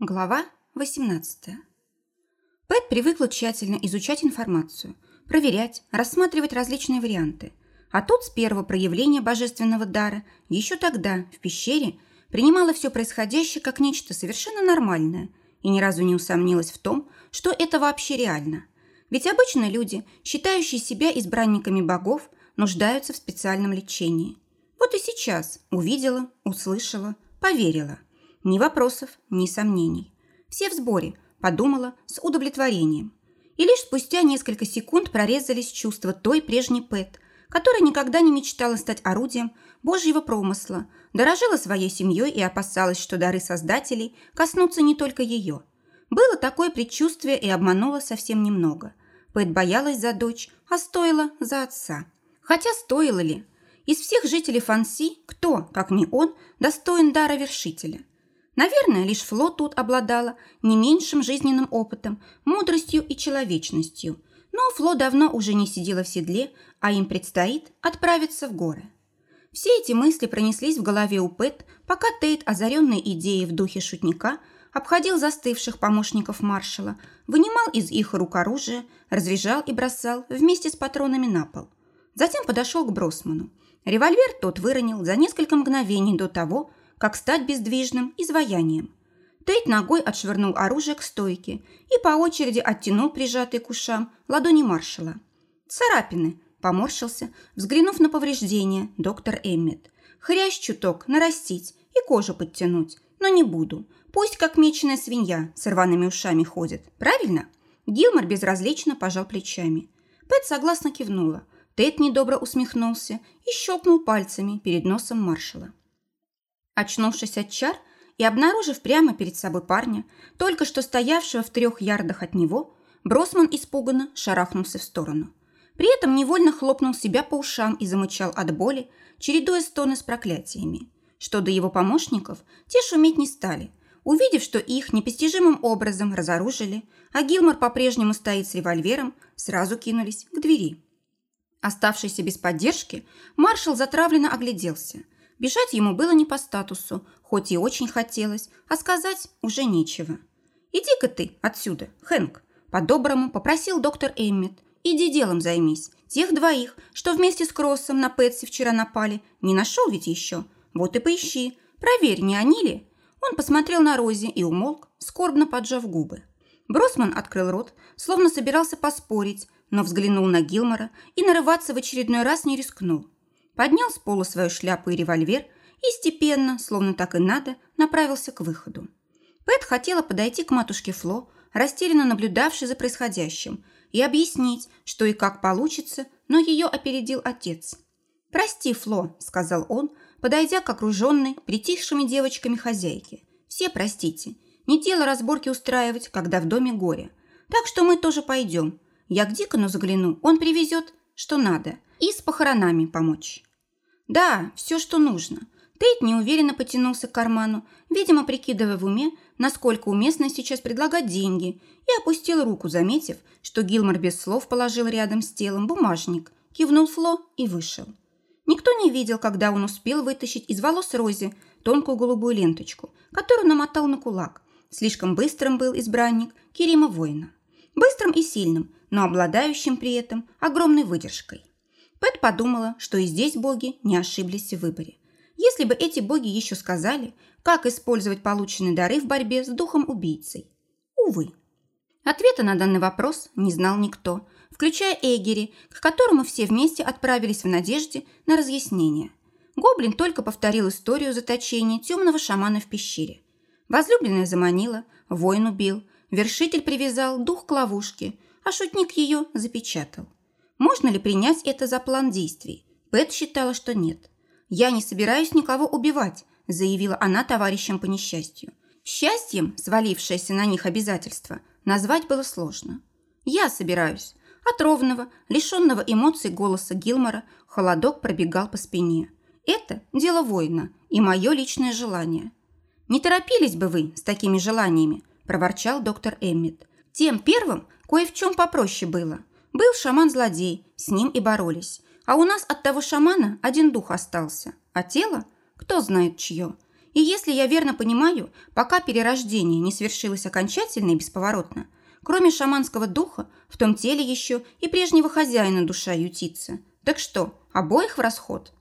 Глава 18. Пэт привыкла тщательно изучать информацию, проверять, рассматривать различные варианты. А тут с первого проявления божественного дара, еще тогда, в пещере, принимала все происходящее как нечто совершенно нормальное и ни разу не усомнилась в том, что это вообще реально. Ведь обычно люди, считающие себя избранниками богов, нуждаются в специальном лечении. Вот и сейчас увидела, услышала, поверила – ни вопросов, ни сомнений. Все в сборе, подумала с удовлетворением. И лишь спустя несколько секунд прорезались чувства той прежней Пэт, которая никогда не мечтала стать орудием Божьего промысла, дорожила своей семьей и опасалась, что дары создателей коснутся не только ее. Было такое предчувствие и обмануло совсем немного. Пэт боялась за дочь, а стоила за отца. Хотя стоило ли? Из всех жителей Фанси кто, как не он, достоин дара вершителя? Наверное, лишь Фло тут обладала не меньшим жизненным опытом, мудростью и человечностью. Но Фло давно уже не сидела в седле, а им предстоит отправиться в горы. Все эти мысли пронеслись в голове у Пэт, пока Тейт, озаренный идеей в духе шутника, обходил застывших помощников маршала, вынимал из их рук оружие, разряжал и бросал вместе с патронами на пол. Затем подошел к Бросману. Револьвер тот выронил за несколько мгновений до того, как стать бездвижным изваянием. Тейт ногой отшвырнул оружие к стойке и по очереди оттянул прижатые к ушам ладони маршала. «Царапины», – поморщился, взглянув на повреждения, доктор Эммет. «Хрящ чуток, нарастить и кожу подтянуть, но не буду. Пусть как меченая свинья с рваными ушами ходит, правильно?» Гилмор безразлично пожал плечами. Пэт согласно кивнула. Тейт недобро усмехнулся и щелкнул пальцами перед носом маршала. Очнувшись от чар и обнаружив прямо перед собой парня, только что стоявшего в трех ярдах от него, Бросман испуганно шарахнулся в сторону. При этом невольно хлопнул себя по ушам и замычал от боли, чередуя стоны с проклятиями. Что до его помощников, те шуметь не стали, увидев, что их непостижимым образом разоружили, а Гилмор по-прежнему стоит с револьвером, сразу кинулись к двери. Оставшийся без поддержки, маршал затравленно огляделся – Бежать ему было не по статусу, хоть и очень хотелось, а сказать уже нечего. «Иди-ка ты отсюда, Хэнк», – по-доброму попросил доктор Эммет. «Иди делом займись. Тех двоих, что вместе с Кроссом на Пэтси вчера напали, не нашел ведь еще? Вот и поищи. Проверь, не они ли?» Он посмотрел на Рози и умолк, скорбно поджав губы. Бросман открыл рот, словно собирался поспорить, но взглянул на Гилмора и нарываться в очередной раз не рискнул поднял с пола свою шляпу и револьвер и степенно, словно так и надо, направился к выходу. Пэт хотела подойти к матушке Фло, растерянно наблюдавшей за происходящим, и объяснить, что и как получится, но ее опередил отец. «Прости, Фло», – сказал он, подойдя к окруженной, притихшими девочками хозяйке. «Все простите. Не дело разборки устраивать, когда в доме горе. Так что мы тоже пойдем. Я к Дикону загляну, он привезет, что надо, и с похоронами помочь». Да, все, что нужно. Тейт неуверенно потянулся к карману, видимо, прикидывая в уме, насколько уместно сейчас предлагать деньги, и опустил руку, заметив, что Гилмор без слов положил рядом с телом бумажник, кивнул Фло и вышел. Никто не видел, когда он успел вытащить из волос Рози тонкую голубую ленточку, которую намотал на кулак. Слишком быстрым был избранник Керима Воина. Быстрым и сильным, но обладающим при этом огромной выдержкой. Пэт подумала, что и здесь боги не ошиблись в выборе. Если бы эти боги еще сказали, как использовать полученные дары в борьбе с духом-убийцей. Увы. Ответа на данный вопрос не знал никто, включая Эгери, к которому все вместе отправились в надежде на разъяснение. Гоблин только повторил историю заточения темного шамана в пещере. Возлюбленная заманила, воин убил, вершитель привязал дух к ловушке, а шутник ее запечатал. Можно ли принять это за план действий? Пэт считала, что нет. «Я не собираюсь никого убивать», заявила она товарищам по несчастью. Счастьем, свалившееся на них обязательство, назвать было сложно. «Я собираюсь». От ровного, лишенного эмоций голоса Гилмора холодок пробегал по спине. «Это дело воина и мое личное желание». «Не торопились бы вы с такими желаниями», – проворчал доктор Эммит. «Тем первым кое в чем попроще было. Был шаман-злодей, с ним и боролись. А у нас от того шамана один дух остался. А тело? Кто знает чье. И если я верно понимаю, пока перерождение не свершилось окончательно и бесповоротно, кроме шаманского духа, в том теле еще и прежнего хозяина душа ютится. Так что, обоих в расход?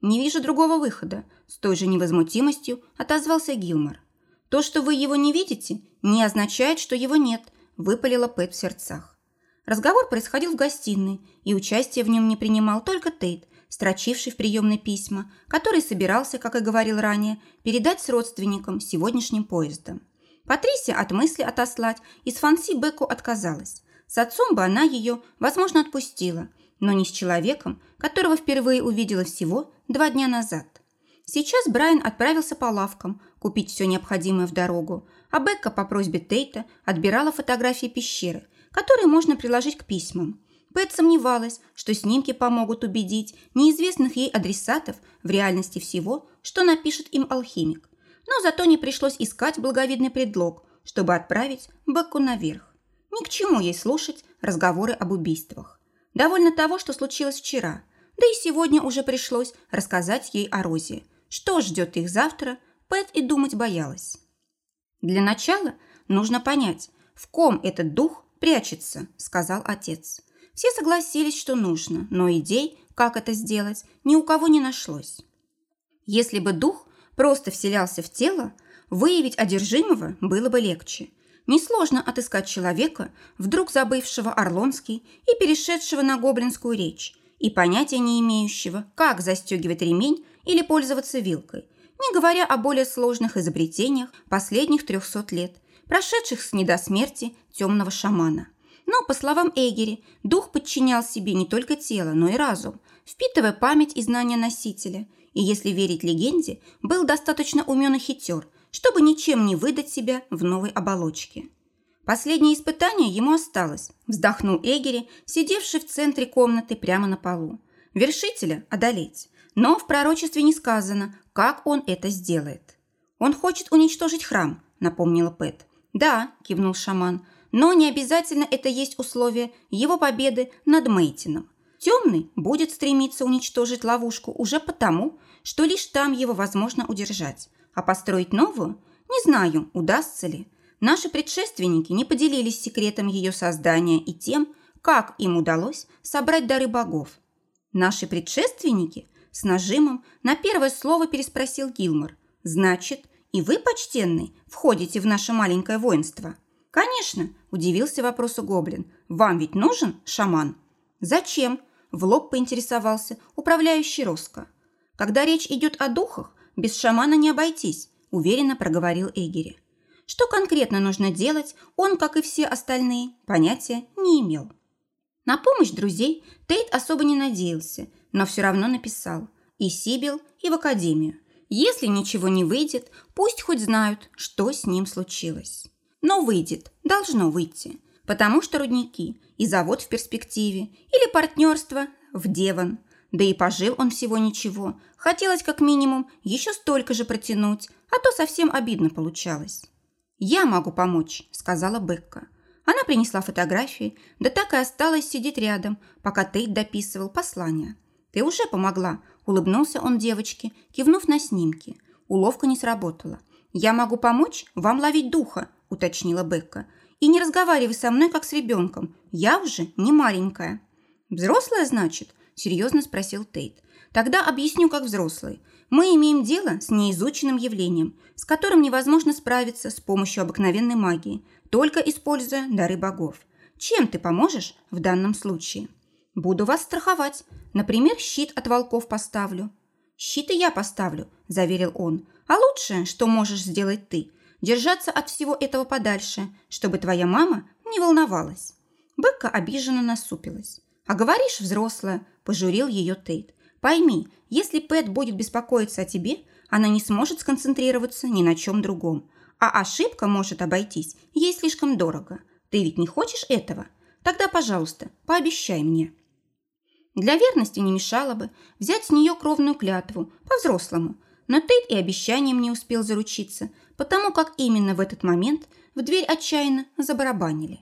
Не вижу другого выхода, с той же невозмутимостью отозвался Гилмор. То, что вы его не видите, не означает, что его нет, выпалила Пэт в сердцах. Разговор происходил в гостиной, и участие в нем не принимал только Тейт, строчивший в приемной письма, который собирался, как и говорил ранее, передать с родственникам сегодняшним поездом. Патрисия от мысли отослать из Фанси Беку отказалась. С отцом бы она ее, возможно, отпустила, но не с человеком, которого впервые увидела всего два дня назад. Сейчас Брайан отправился по лавкам купить все необходимое в дорогу, а Бекка по просьбе Тейта отбирала фотографии пещеры, которые можно приложить к письмам. Пэт сомневалась, что снимки помогут убедить неизвестных ей адресатов в реальности всего, что напишет им алхимик. Но зато не пришлось искать благовидный предлог, чтобы отправить Бекку наверх. Ни к чему ей слушать разговоры об убийствах. Довольно того, что случилось вчера. Да и сегодня уже пришлось рассказать ей о Розе. Что ждет их завтра, Пэт и думать боялась. Для начала нужно понять, в ком этот дух прячется, сказал отец. Все согласились, что нужно, но идей, как это сделать, ни у кого не нашлось. Если бы дух просто вселялся в тело, выявить одержимого было бы легче. Несложно отыскать человека, вдруг забывшего Орлонский и перешедшего на гоблинскую речь, и понятия не имеющего, как застегивать ремень или пользоваться вилкой, не говоря о более сложных изобретениях последних трехсот лет, прошедших с недосмерти темного шамана – но, по словам Эгери, дух подчинял себе не только тело, но и разум, впитывая память и знания носителя. И, если верить легенде, был достаточно умен и хитер, чтобы ничем не выдать себя в новой оболочке. Последнее испытание ему осталось, вздохнул Эгери, сидевший в центре комнаты прямо на полу. Вершителя одолеть. Но в пророчестве не сказано, как он это сделает. «Он хочет уничтожить храм», – напомнила Пэт. «Да», – кивнул шаман, – но не обязательно это есть условие его победы над Мейтином. Темный будет стремиться уничтожить ловушку уже потому, что лишь там его возможно удержать. А построить новую? Не знаю, удастся ли. Наши предшественники не поделились секретом ее создания и тем, как им удалось собрать дары богов. Наши предшественники? С нажимом на первое слово переспросил Гилмор. Значит, и вы, почтенный, входите в наше маленькое воинство? «Конечно», – удивился вопросу Гоблин. «Вам ведь нужен шаман?» «Зачем?» – в лоб поинтересовался управляющий Роско. «Когда речь идет о духах, без шамана не обойтись», – уверенно проговорил Эгери. Что конкретно нужно делать, он, как и все остальные, понятия не имел. На помощь друзей Тейт особо не надеялся, но все равно написал и Сибил, и в академию. Если ничего не выйдет, пусть хоть знают, что с ним случилось. Но выйдет, должно выйти, потому что рудники и завод в перспективе или партнерство в Деван. Да и пожил он всего ничего. Хотелось как минимум еще столько же протянуть, а то совсем обидно получалось. «Я могу помочь», – сказала Бекка. Она принесла фотографии, да так и осталась сидеть рядом, пока Тейт дописывал послание. «Ты уже помогла», – улыбнулся он девочке, кивнув на снимки. Уловка не сработала. «Я могу помочь вам ловить духа», уточнила Бекка. «И не разговаривай со мной, как с ребенком. Я уже не маленькая». «Взрослая, значит?» – серьезно спросил Тейт. «Тогда объясню, как взрослый. Мы имеем дело с неизученным явлением, с которым невозможно справиться с помощью обыкновенной магии, только используя дары богов. Чем ты поможешь в данном случае?» «Буду вас страховать. Например, щит от волков поставлю». «Щит и я поставлю», – заверил он. «А лучшее, что можешь сделать ты, держаться от всего этого подальше, чтобы твоя мама не волновалась». Бекка обиженно насупилась. «А говоришь, взрослая», – пожурил ее Тейт. «Пойми, если Пэт будет беспокоиться о тебе, она не сможет сконцентрироваться ни на чем другом. А ошибка может обойтись ей слишком дорого. Ты ведь не хочешь этого? Тогда, пожалуйста, пообещай мне». Для верности не мешало бы взять с нее кровную клятву, по-взрослому. Но Тейт и обещанием не успел заручиться, потому как именно в этот момент в дверь отчаянно забарабанили.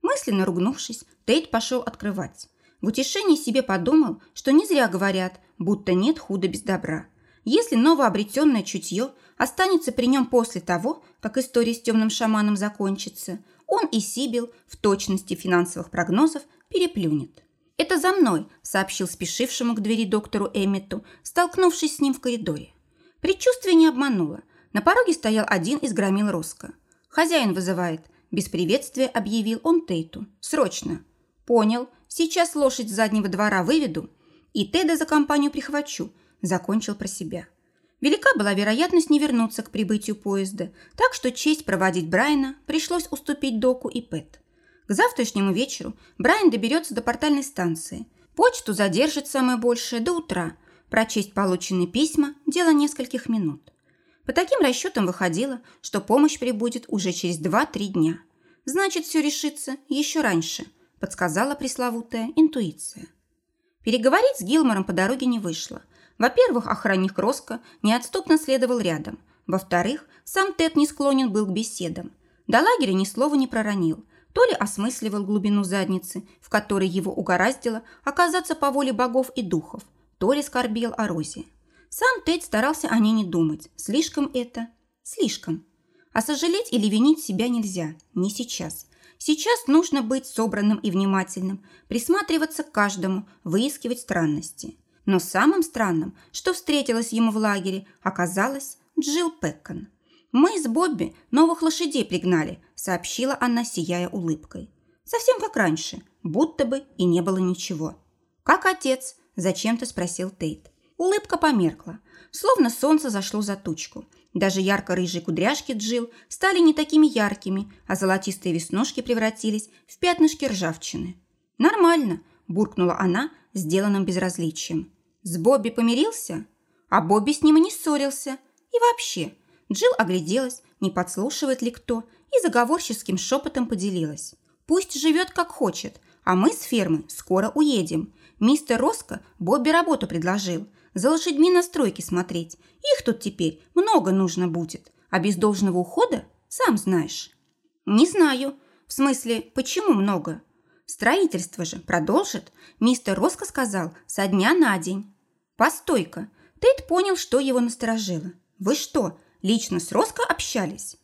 Мысленно ругнувшись, Тейт пошел открывать. В утешении себе подумал, что не зря говорят, будто нет худа без добра. если новообретенное чутье останется при нем после того, как история с темным шаманом закончится, он и Сибил в точности финансовых прогнозов переплюнет. «Это за мной», – сообщил спешившему к двери доктору Эммету, столкнувшись с ним в коридоре. Предчувствие не обмануло. На пороге стоял один из громил Роско. «Хозяин вызывает», – без приветствия объявил он Тейту. «Срочно». «Понял. Сейчас лошадь с заднего двора выведу и Теда за компанию прихвачу», – закончил про себя. Велика была вероятность не вернуться к прибытию поезда, так что честь проводить Брайана пришлось уступить Доку и Пэт. К завтрашнему вечеру Брайан доберется до портальной станции. Почту задержит самое большее до утра. Прочесть полученные письма – дело нескольких минут. По таким расчетам выходило, что помощь прибудет уже через 2-3 дня. Значит, все решится еще раньше, подсказала пресловутая интуиция. Переговорить с Гилмором по дороге не вышло. Во-первых, охранник Роско неотступно следовал рядом. Во-вторых, сам Тед не склонен был к беседам. До лагеря ни слова не проронил. То ли осмысливал глубину задницы, в которой его угораздило оказаться по воле богов и духов, то ли скорбел о Розе. Сам Тед старался о ней не думать. Слишком это... Слишком. А сожалеть или винить себя нельзя. Не сейчас. Сейчас нужно быть собранным и внимательным, присматриваться к каждому, выискивать странности. Но самым странным, что встретилось ему в лагере, оказалось Джилл Пеккон. «Мы с Бобби новых лошадей пригнали», – сообщила она, сияя улыбкой. «Совсем как раньше, будто бы и не было ничего». «Как отец?» – зачем-то спросил Тейт. Улыбка померкла, словно солнце зашло за тучку. Даже ярко-рыжие кудряшки Джил стали не такими яркими, а золотистые веснушки превратились в пятнышки ржавчины. «Нормально», – буркнула она, сделанным безразличием. С Бобби помирился? А Бобби с ним и не ссорился. И вообще, Джилл огляделась, не подслушивает ли кто, и заговорческим шепотом поделилась. Пусть живет как хочет, а мы с фермы скоро уедем. Мистер Роско Бобби работу предложил. За лошадьми на стройке смотреть. Их тут теперь много нужно будет. А без должного ухода, сам знаешь. Не знаю. В смысле, почему много? Строительство же продолжит. Мистер Роско сказал, со дня на день. «Постой-ка!» Тейт понял, что его насторожило. «Вы что, лично с Роско общались?»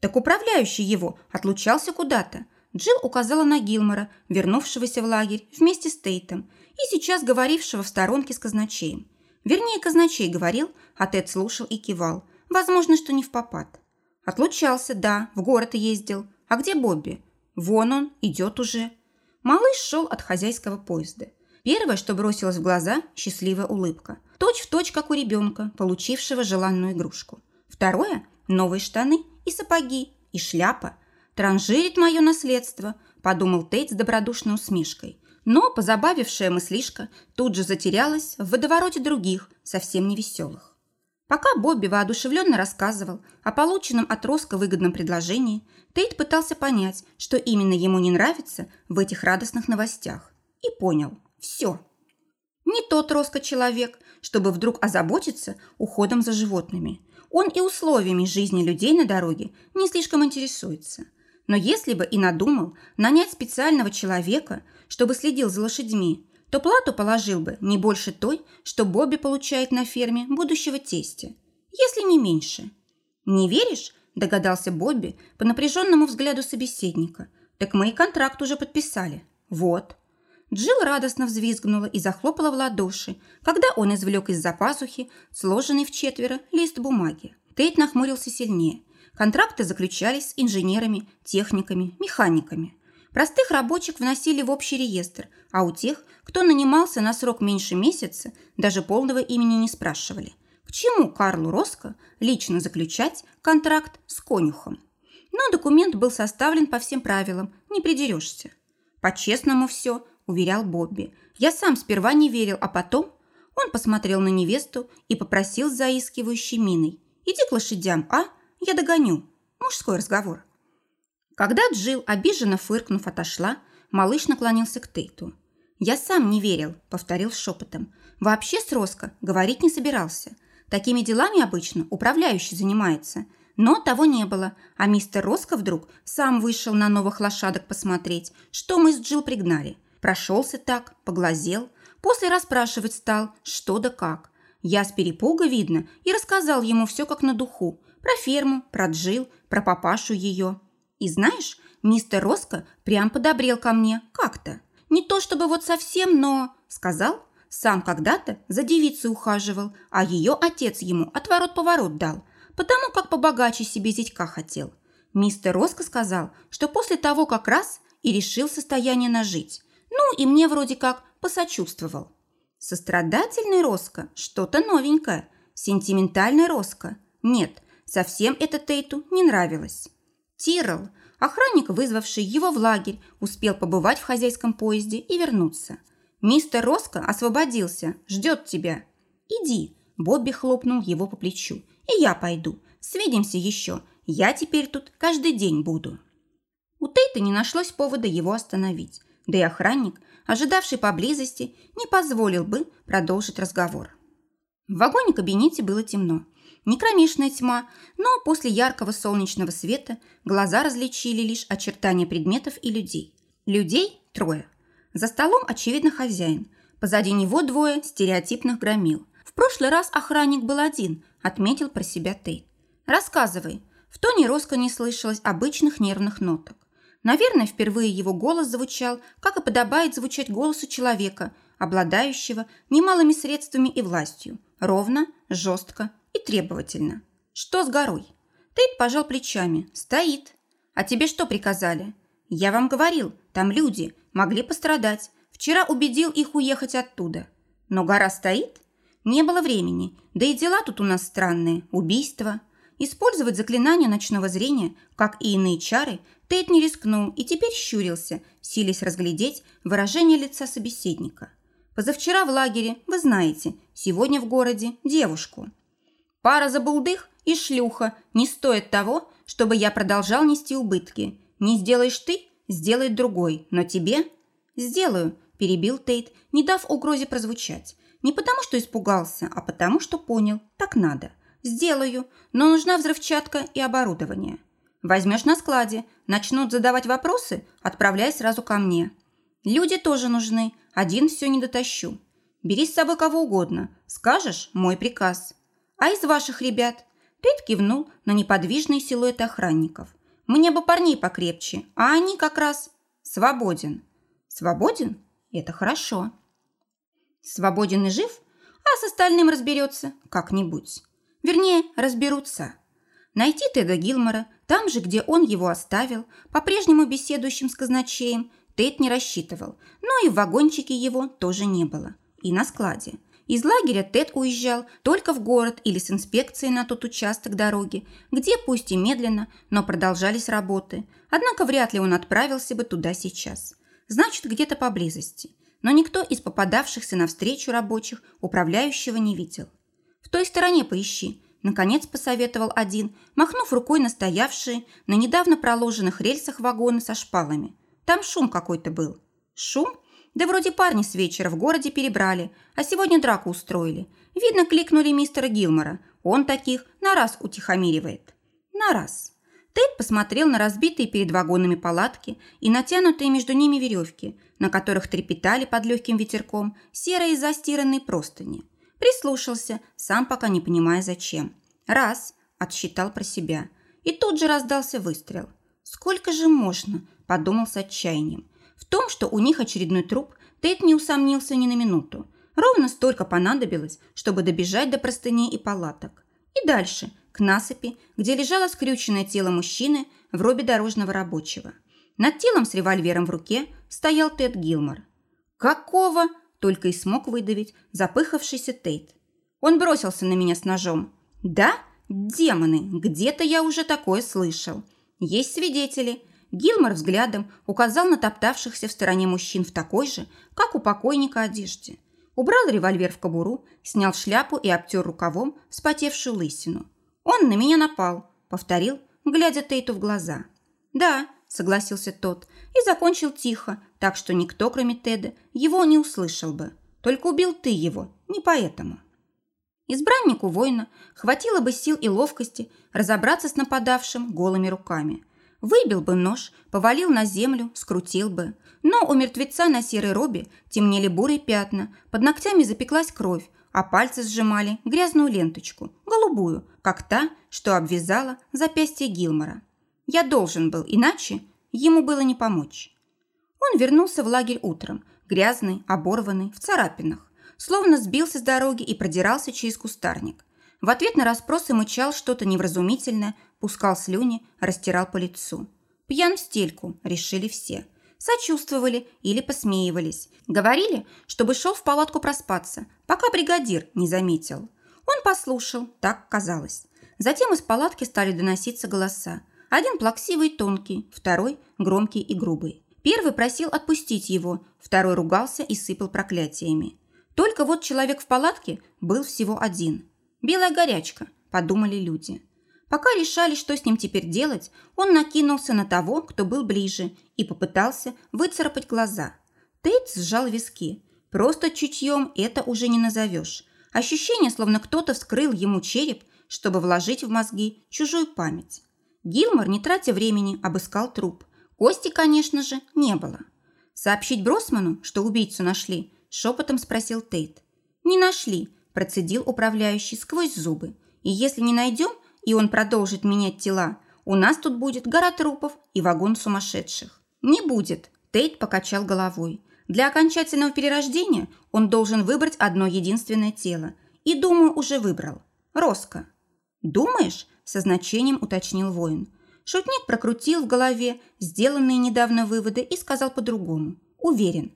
«Так управляющий его отлучался куда-то». Джилл указала на Гилмора, вернувшегося в лагерь вместе с Тейтом и сейчас говорившего в сторонке с казначеем. Вернее, казначей говорил, а Тед слушал и кивал. Возможно, что не в попад. Отлучался, да, в город ездил. А где Бобби? Вон он, идет уже. Малыш шел от хозяйского поезда. Первое, что бросилось в глаза – счастливая улыбка. Точь в точь, как у ребенка, получившего желанную игрушку. Второе – новые штаны и сапоги, и шляпа. Транжирит мое наследство, подумал Тейт с добродушной усмешкой. Но позабавившая мыслишка тут же затерялась в водовороте других, совсем невеселых. Пока Бобби воодушевленно рассказывал о полученном от Роско выгодном предложении, Тейт пытался понять, что именно ему не нравится в этих радостных новостях. И понял – все. Не тот Роско человек, чтобы вдруг озаботиться уходом за животными. Он и условиями жизни людей на дороге не слишком интересуется. Но если бы и надумал нанять специального человека, чтобы следил за лошадьми, то плату положил бы не больше той, что Бобби получает на ферме будущего тестя, если не меньше. «Не веришь?» – догадался Бобби по напряженному взгляду собеседника. «Так мы и контракт уже подписали. Вот». Джилл радостно взвизгнула и захлопала в ладоши, когда он извлек из-за пазухи сложенный в четверо лист бумаги. Тейт нахмурился сильнее. Контракты заключались с инженерами, техниками, механиками. Простых рабочих вносили в общий реестр, а у тех, кто нанимался на срок меньше месяца, даже полного имени не спрашивали. К чему Карлу Роско лично заключать контракт с конюхом? Но документ был составлен по всем правилам, не придерешься. По-честному все, уверял Бобби. Я сам сперва не верил, а потом он посмотрел на невесту и попросил заискивающей миной. «Иди к лошадям, а? Я догоню». Мужской разговор. Когда Джилл, обиженно фыркнув, отошла, малыш наклонился к Тейту. «Я сам не верил», – повторил шепотом. «Вообще с Роско говорить не собирался. Такими делами обычно управляющий занимается. Но того не было, а мистер Роско вдруг сам вышел на новых лошадок посмотреть, что мы с Джилл пригнали. Прошелся так, поглазел. После расспрашивать стал, что да как. Я с перепуга, видно, и рассказал ему все как на духу. Про ферму, про Джил, про папашу ее. И знаешь, мистер Роско прям подобрел ко мне как-то. Не то чтобы вот совсем, но... Сказал, сам когда-то за девицей ухаживал, а ее отец ему отворот-поворот дал, потому как побогаче себе зятька хотел. Мистер Роско сказал, что после того как раз и решил состояние нажить. Ну, и мне вроде как посочувствовал. Сострадательный Роско – что-то новенькое. Сентиментальный Роско – нет, совсем это Тейту не нравилось. Тирл, охранник, вызвавший его в лагерь, успел побывать в хозяйском поезде и вернуться. «Мистер Роско освободился, ждет тебя». «Иди», – Бобби хлопнул его по плечу. «И я пойду. Свидимся еще. Я теперь тут каждый день буду». У Тейта не нашлось повода его остановить. Да и охранник, ожидавший поблизости, не позволил бы продолжить разговор. В вагоне-кабинете было темно. Не кромешная тьма, но после яркого солнечного света глаза различили лишь очертания предметов и людей. Людей трое – за столом, очевидно, хозяин. Позади него двое стереотипных громил. В прошлый раз охранник был один, отметил про себя Тейт. «Рассказывай». В тоне Роско не слышалось обычных нервных ноток. Наверное, впервые его голос звучал, как и подобает звучать голосу человека, обладающего немалыми средствами и властью, ровно, жестко и требовательно. «Что с горой?» Тейт пожал плечами. «Стоит». «А тебе что приказали?» «Я вам говорил, там люди, могли пострадать. Вчера убедил их уехать оттуда. Но гора стоит? Не было времени. Да и дела тут у нас странные. Убийства. Использовать заклинание ночного зрения, как и иные чары, Тейт не рискнул и теперь щурился, силясь разглядеть выражение лица собеседника. Позавчера в лагере, вы знаете, сегодня в городе девушку. Пара забулдых и шлюха не стоит того, чтобы я продолжал нести убытки. Не сделаешь ты, сделает другой, но тебе...» «Сделаю», – перебил Тейт, не дав угрозе прозвучать. Не потому, что испугался, а потому, что понял, так надо. «Сделаю, но нужна взрывчатка и оборудование. Возьмешь на складе, начнут задавать вопросы, отправляй сразу ко мне. Люди тоже нужны, один все не дотащу. Бери с собой кого угодно, скажешь – мой приказ. А из ваших ребят?» Тейт кивнул на неподвижные силуэты охранников. Мне бы парней покрепче, а они как раз свободен. Свободен? Это хорошо. Свободен и жив, а с остальным разберется как-нибудь. Вернее, разберутся. Найти Теда Гилмора там же, где он его оставил, по-прежнему беседующим с казначеем, Тед не рассчитывал, но и в вагончике его тоже не было. И на складе – из лагеря Тед уезжал только в город или с инспекцией на тот участок дороги, где пусть и медленно, но продолжались работы. Однако вряд ли он отправился бы туда сейчас. Значит, где-то поблизости. Но никто из попадавшихся навстречу рабочих управляющего не видел. «В той стороне поищи», – наконец посоветовал один, махнув рукой на стоявшие на недавно проложенных рельсах вагоны со шпалами. Там шум какой-то был. «Шум?» Да вроде парни с вечера в городе перебрали, а сегодня драку устроили. Видно, кликнули мистера Гилмора. Он таких на раз утихомиривает. На раз. Тед посмотрел на разбитые перед вагонами палатки и натянутые между ними веревки, на которых трепетали под легким ветерком серые застиранные простыни. Прислушался, сам пока не понимая зачем. Раз, отсчитал про себя. И тут же раздался выстрел. «Сколько же можно?» – подумал с отчаянием. В том, что у них очередной труп, Тед не усомнился ни на минуту. Ровно столько понадобилось, чтобы добежать до простыней и палаток. И дальше, к насыпи, где лежало скрюченное тело мужчины в робе дорожного рабочего. Над телом с револьвером в руке стоял Тед Гилмор. «Какого?» – только и смог выдавить запыхавшийся Тейт. Он бросился на меня с ножом. «Да? Демоны! Где-то я уже такое слышал. Есть свидетели. Гилмор взглядом указал на топтавшихся в стороне мужчин в такой же, как у покойника, одежде. Убрал револьвер в кобуру, снял шляпу и обтер рукавом вспотевшую лысину. «Он на меня напал», — повторил, глядя Тейту в глаза. «Да», — согласился тот, и закончил тихо, так что никто, кроме Теда, его не услышал бы. «Только убил ты его, не поэтому». Избраннику воина хватило бы сил и ловкости разобраться с нападавшим голыми руками. Выбил бы нож, повалил на землю, скрутил бы. Но у мертвеца на серой робе темнели бурые пятна, под ногтями запеклась кровь, а пальцы сжимали грязную ленточку, голубую, как та, что обвязала запястье Гилмора. Я должен был, иначе ему было не помочь. Он вернулся в лагерь утром, грязный, оборванный, в царапинах, словно сбился с дороги и продирался через кустарник. В ответ на расспросы мычал что-то невразумительное, пускал слюни, растирал по лицу. Пьян в стельку, решили все. Сочувствовали или посмеивались. Говорили, чтобы шел в палатку проспаться, пока бригадир не заметил. Он послушал, так казалось. Затем из палатки стали доноситься голоса. Один плаксивый тонкий, второй громкий и грубый. Первый просил отпустить его, второй ругался и сыпал проклятиями. Только вот человек в палатке был всего один. «Белая горячка», – подумали люди. Пока решали, что с ним теперь делать, он накинулся на того, кто был ближе, и попытался выцарапать глаза. Тейт сжал виски. Просто чутьем это уже не назовешь. Ощущение, словно кто-то вскрыл ему череп, чтобы вложить в мозги чужую память. Гилмор, не тратя времени, обыскал труп. Кости, конечно же, не было. Сообщить Бросману, что убийцу нашли, шепотом спросил Тейт. «Не нашли», процедил управляющий сквозь зубы. «И если не найдем, и он продолжит менять тела, у нас тут будет гора трупов и вагон сумасшедших». «Не будет», – Тейт покачал головой. «Для окончательного перерождения он должен выбрать одно единственное тело. И, думаю, уже выбрал. Роско». «Думаешь?» – со значением уточнил воин. Шутник прокрутил в голове сделанные недавно выводы и сказал по-другому. «Уверен».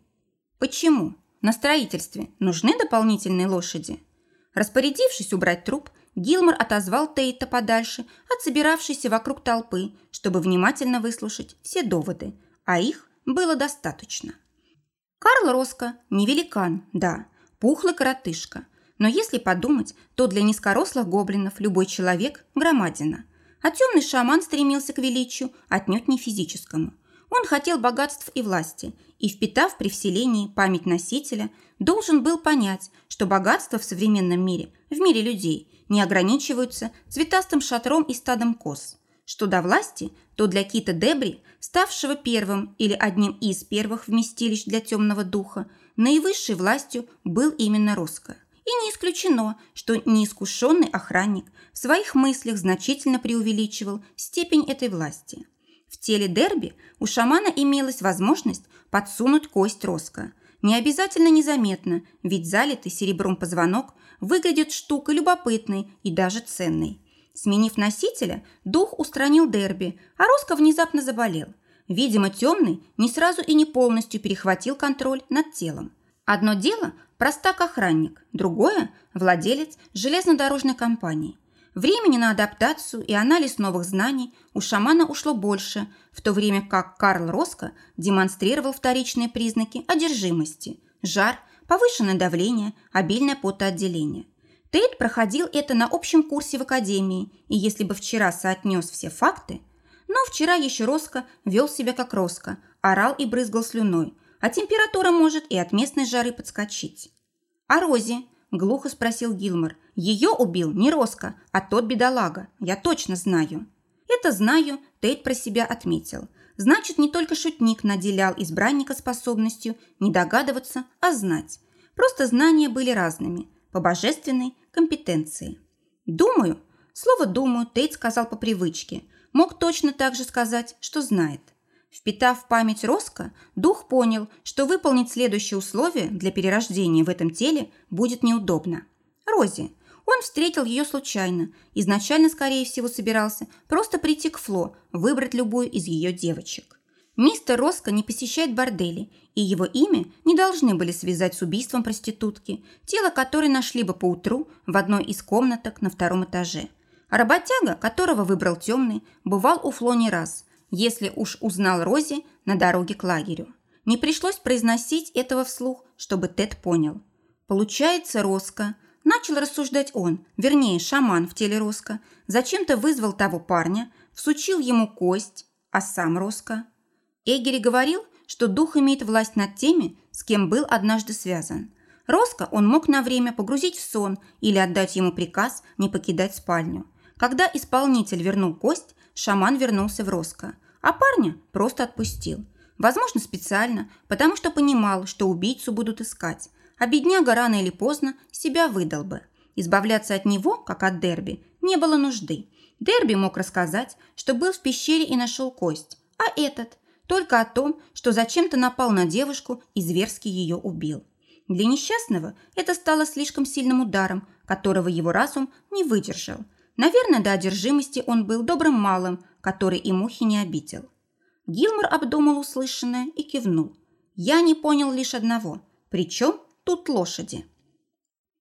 «Почему? На строительстве нужны дополнительные лошади?» Распорядившись убрать труп, Гилмор отозвал Тейта подальше от собиравшейся вокруг толпы, чтобы внимательно выслушать все доводы, а их было достаточно. Карл Роско не великан, да, пухлый коротышка, но если подумать, то для низкорослых гоблинов любой человек – громадина. А темный шаман стремился к величию отнюдь не физическому. Он хотел богатств и власти, и, впитав при вселении память носителя, должен был понять, что богатства в современном мире, в мире людей, не ограничиваются цветастым шатром и стадом коз. Что до власти, то для Кита Дебри, ставшего первым или одним из первых вместилищ для темного духа, наивысшей властью был именно Роско. И не исключено, что неискушенный охранник в своих мыслях значительно преувеличивал степень этой власти. В теле Дерби у шамана имелась возможность подсунуть кость Роско – не обязательно незаметно, ведь залитый серебром позвонок выглядит штукой любопытной и даже ценной. Сменив носителя, дух устранил Дерби, а Роско внезапно заболел. Видимо, темный не сразу и не полностью перехватил контроль над телом. Одно дело – простак-охранник, другое – владелец железнодорожной компании. Времени на адаптацию и анализ новых знаний у шамана ушло больше, в то время как Карл Роско демонстрировал вторичные признаки одержимости – жар, повышенное давление, обильное потоотделение. Тейт проходил это на общем курсе в академии, и если бы вчера соотнес все факты, но вчера еще Роско вел себя как Роско, орал и брызгал слюной, а температура может и от местной жары подскочить. А Рози Глухо спросил Гилмор. Ее убил не Роско, а тот бедолага. Я точно знаю. Это знаю, Тейт про себя отметил. Значит, не только шутник наделял избранника способностью не догадываться, а знать. Просто знания были разными, по божественной компетенции. Думаю, слово «думаю» Тейт сказал по привычке. Мог точно так же сказать, что знает. Впитав в память Роско, дух понял, что выполнить следующее условие для перерождения в этом теле будет неудобно. Рози. Он встретил ее случайно. Изначально, скорее всего, собирался просто прийти к Фло, выбрать любую из ее девочек. Мистер Роско не посещает бордели, и его имя не должны были связать с убийством проститутки, тело которой нашли бы поутру в одной из комнаток на втором этаже. А работяга, которого выбрал темный, бывал у Фло не раз – если уж узнал Рози на дороге к лагерю. Не пришлось произносить этого вслух, чтобы Тед понял. Получается, Роско, начал рассуждать он, вернее, шаман в теле Роско, зачем-то вызвал того парня, всучил ему кость, а сам Роско. Эгери говорил, что дух имеет власть над теми, с кем был однажды связан. Роско он мог на время погрузить в сон или отдать ему приказ не покидать спальню. Когда исполнитель вернул кость, шаман вернулся в Роско а парня просто отпустил. Возможно, специально, потому что понимал, что убийцу будут искать. а бедняга рано или поздно себя выдал бы. Избавляться от него, как от Дерби, не было нужды. Дерби мог рассказать, что был в пещере и нашел кость, а этот только о том, что зачем-то напал на девушку и зверски ее убил. Для несчастного это стало слишком сильным ударом, которого его разум не выдержал. Наверное, до одержимости он был добрым малым, который и мухи не обидел. Гилмор обдумал услышанное и кивнул. Я не понял лишь одного. Причем тут лошади?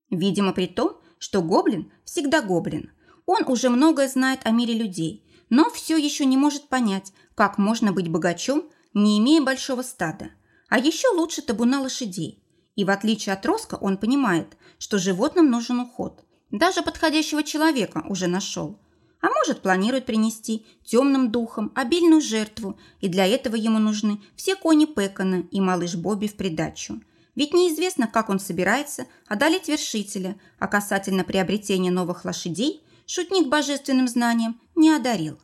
Видимо, при том, что гоблин всегда гоблин. Он уже многое знает о мире людей, но все еще не может понять, как можно быть богачом, не имея большого стада. А еще лучше табуна лошадей. И в отличие от Роска он понимает, что животным нужен уход. Даже подходящего человека уже нашел. А может, планирует принести темным духом обильную жертву, и для этого ему нужны все кони Пекона и малыш Бобби в придачу. Ведь неизвестно, как он собирается одолеть вершителя, а касательно приобретения новых лошадей шутник божественным знанием не одарил.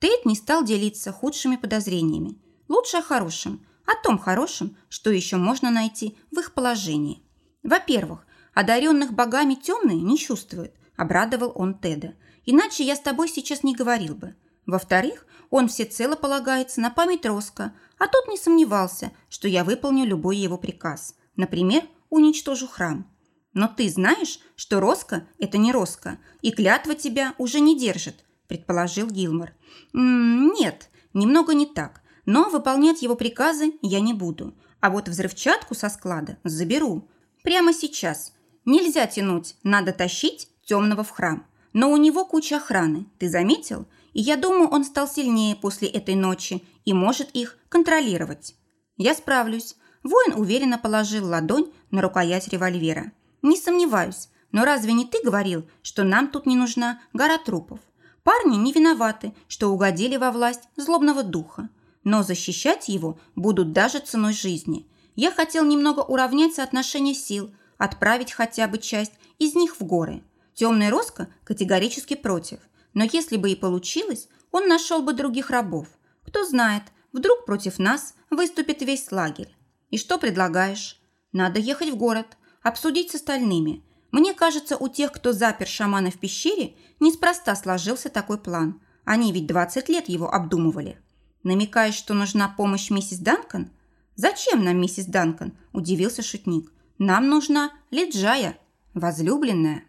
Тейт не стал делиться худшими подозрениями. Лучше о хорошем, о том хорошем, что еще можно найти в их положении. Во-первых, одаренных богами темные не чувствуют, обрадовал он Теда – Иначе я с тобой сейчас не говорил бы. Во-вторых, он всецело полагается на память Роско, а тот не сомневался, что я выполню любой его приказ. Например, уничтожу храм. Но ты знаешь, что Роско – это не Роско, и клятва тебя уже не держит, предположил Гилмор. «М -м, нет, немного не так, но выполнять его приказы я не буду. А вот взрывчатку со склада заберу. Прямо сейчас. Нельзя тянуть, надо тащить темного в храм. Но у него куча охраны, ты заметил? И я думаю, он стал сильнее после этой ночи и может их контролировать. Я справлюсь. Воин уверенно положил ладонь на рукоять револьвера. Не сомневаюсь, но разве не ты говорил, что нам тут не нужна гора трупов? Парни не виноваты, что угодили во власть злобного духа. Но защищать его будут даже ценой жизни. Я хотел немного уравнять соотношение сил, отправить хотя бы часть из них в горы. Темный Роско категорически против. Но если бы и получилось, он нашел бы других рабов. Кто знает, вдруг против нас выступит весь лагерь. И что предлагаешь? Надо ехать в город, обсудить с остальными. Мне кажется, у тех, кто запер шамана в пещере, неспроста сложился такой план. Они ведь 20 лет его обдумывали. Намекаешь, что нужна помощь миссис Данкан? Зачем нам миссис Данкан? Удивился шутник. Нам нужна Лиджая, возлюбленная.